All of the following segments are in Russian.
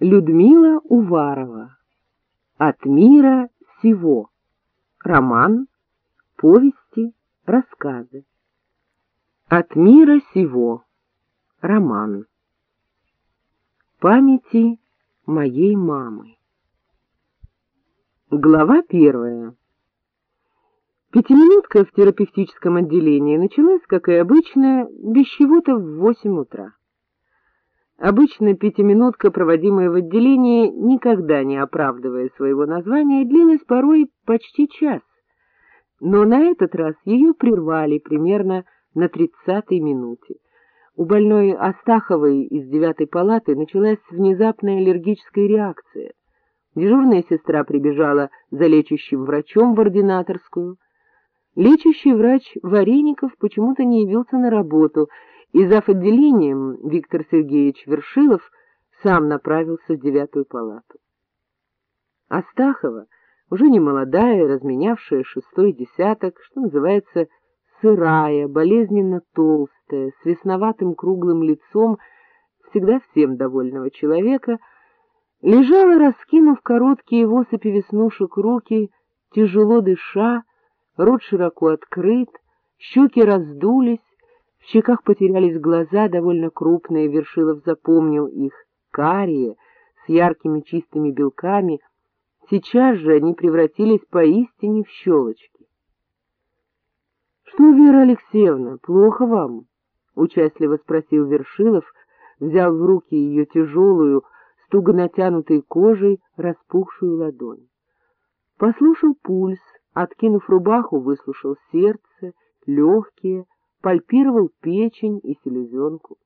Людмила Уварова. От мира сего. Роман, повести, рассказы. От мира сего. Роман. Памяти моей мамы. Глава первая. Пятиминутка в терапевтическом отделении началась, как и обычно, без чего-то в восемь утра. Обычно пятиминутка, проводимая в отделении, никогда не оправдывая своего названия, длилась порой почти час. Но на этот раз ее прервали примерно на тридцатой минуте. У больной Астаховой из девятой палаты началась внезапная аллергическая реакция. Дежурная сестра прибежала за лечащим врачом в ординаторскую. Лечащий врач Вареников почему-то не явился на работу — и зав. отделением Виктор Сергеевич Вершилов сам направился в девятую палату. Астахова, уже не молодая, разменявшая шестой десяток, что называется, сырая, болезненно толстая, с весноватым круглым лицом, всегда всем довольного человека, лежала, раскинув короткие восыпи веснушек руки, тяжело дыша, рот широко открыт, щеки раздулись, в щеках потерялись глаза, довольно крупные, Вершилов запомнил их, карие, с яркими чистыми белками. Сейчас же они превратились поистине в щелочки. — Что, Вера Алексеевна, плохо вам? — участливо спросил Вершилов, взял в руки ее тяжелую, с туго натянутой кожей, распухшую ладонь. Послушал пульс, откинув рубаху, выслушал сердце, легкие, пальпировал печень и селезенку.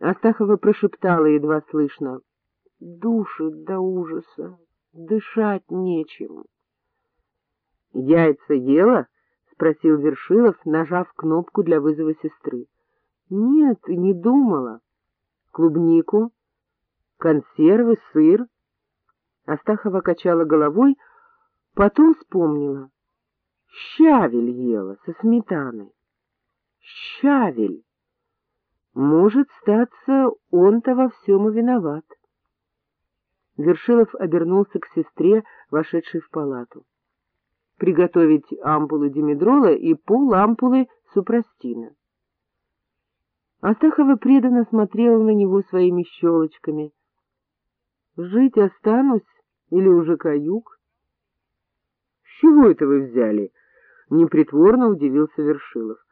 Астахова прошептала едва слышно. — Душит до ужаса, дышать нечем. — Яйца ела? — спросил Вершилов, нажав кнопку для вызова сестры. — Нет, не думала. — Клубнику? Консервы, сыр? Астахова качала головой, потом вспомнила. Щавель ела со сметаной. Щавель! Может, статься, он-то во всем и виноват. Вершилов обернулся к сестре, вошедшей в палату. Приготовить ампулы димедрола и пол ампулы супрастина. Астахова преданно смотрела на него своими щелочками. Жить останусь или уже каюк? — С чего это вы взяли? — непритворно удивился Вершилов. —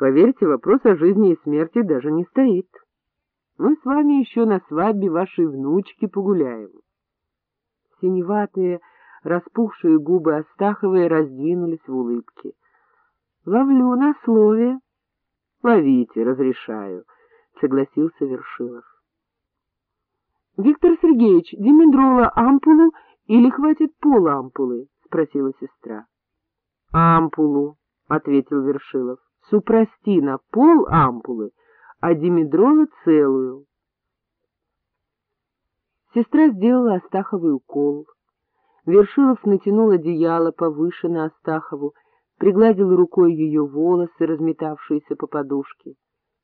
Поверьте, вопрос о жизни и смерти даже не стоит. Мы с вами еще на свадьбе вашей внучки погуляем. Синеватые, распухшие губы Астаховой раздвинулись в улыбке. — Ловлю на слове. — Ловите, разрешаю, — согласился Вершилов. — Виктор Сергеевич, димедрола ампулу или хватит пол ампулы? — спросила сестра. — Ампулу, — ответил Вершилов. — Супрастина — пол ампулы, а димедрола — целую. Сестра сделала Астаховый укол. Вершилов натянул одеяло повыше на Астахову, пригладил рукой ее волосы, разметавшиеся по подушке.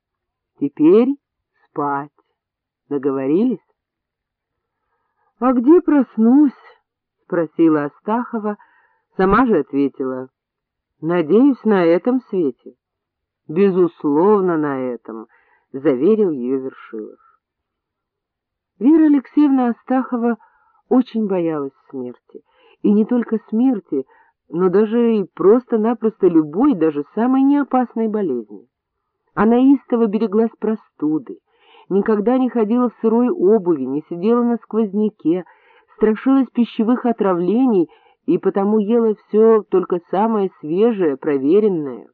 — Теперь спать. Договорились? — А где проснусь? — спросила Астахова, сама же ответила. Надеюсь, на этом свете. Безусловно, на этом, — заверил ее Вершилов. Вера Алексеевна Астахова очень боялась смерти. И не только смерти, но даже и просто-напросто любой, даже самой неопасной болезни. Она истово береглась простуды, никогда не ходила в сырой обуви, не сидела на сквозняке, страшилась пищевых отравлений — и потому ела все только самое свежее, проверенное.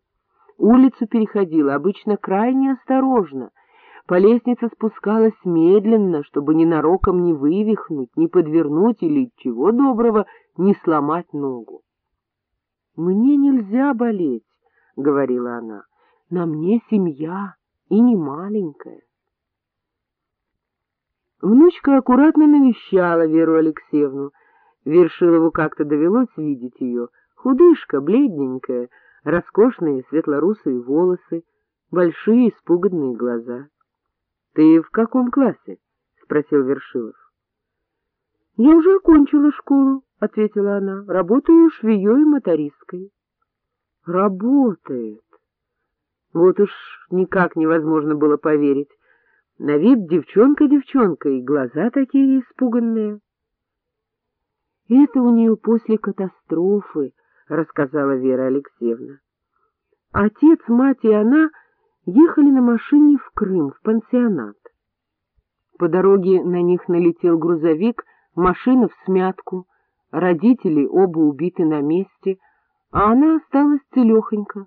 Улицу переходила обычно крайне осторожно, по лестнице спускалась медленно, чтобы ненароком не вывихнуть, не подвернуть или, чего доброго, не сломать ногу. — Мне нельзя болеть, — говорила она, — на мне семья и не маленькая. Внучка аккуратно навещала Веру Алексеевну, Вершилову как-то довелось видеть ее. Худышка, бледненькая, роскошные светлорусые волосы, большие испуганные глаза. — Ты в каком классе? спросил Вершилов. — Я уже окончила школу, — ответила она. — Работаю швеей мотористкой. — Работает. Вот уж никак невозможно было поверить. На вид девчонка-девчонка, и глаза такие испуганные. — Это у нее после катастрофы, — рассказала Вера Алексеевна. Отец, мать и она ехали на машине в Крым, в пансионат. По дороге на них налетел грузовик, машина в смятку, родители оба убиты на месте, а она осталась целехонька.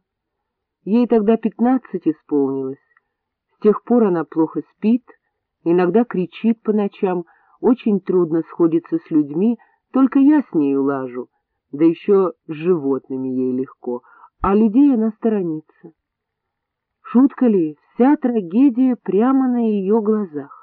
Ей тогда пятнадцать исполнилось. С тех пор она плохо спит, иногда кричит по ночам, очень трудно сходится с людьми, только я с ней улажу, да еще с животными ей легко, а людей она сторонится. Шутка ли, вся трагедия прямо на ее глазах.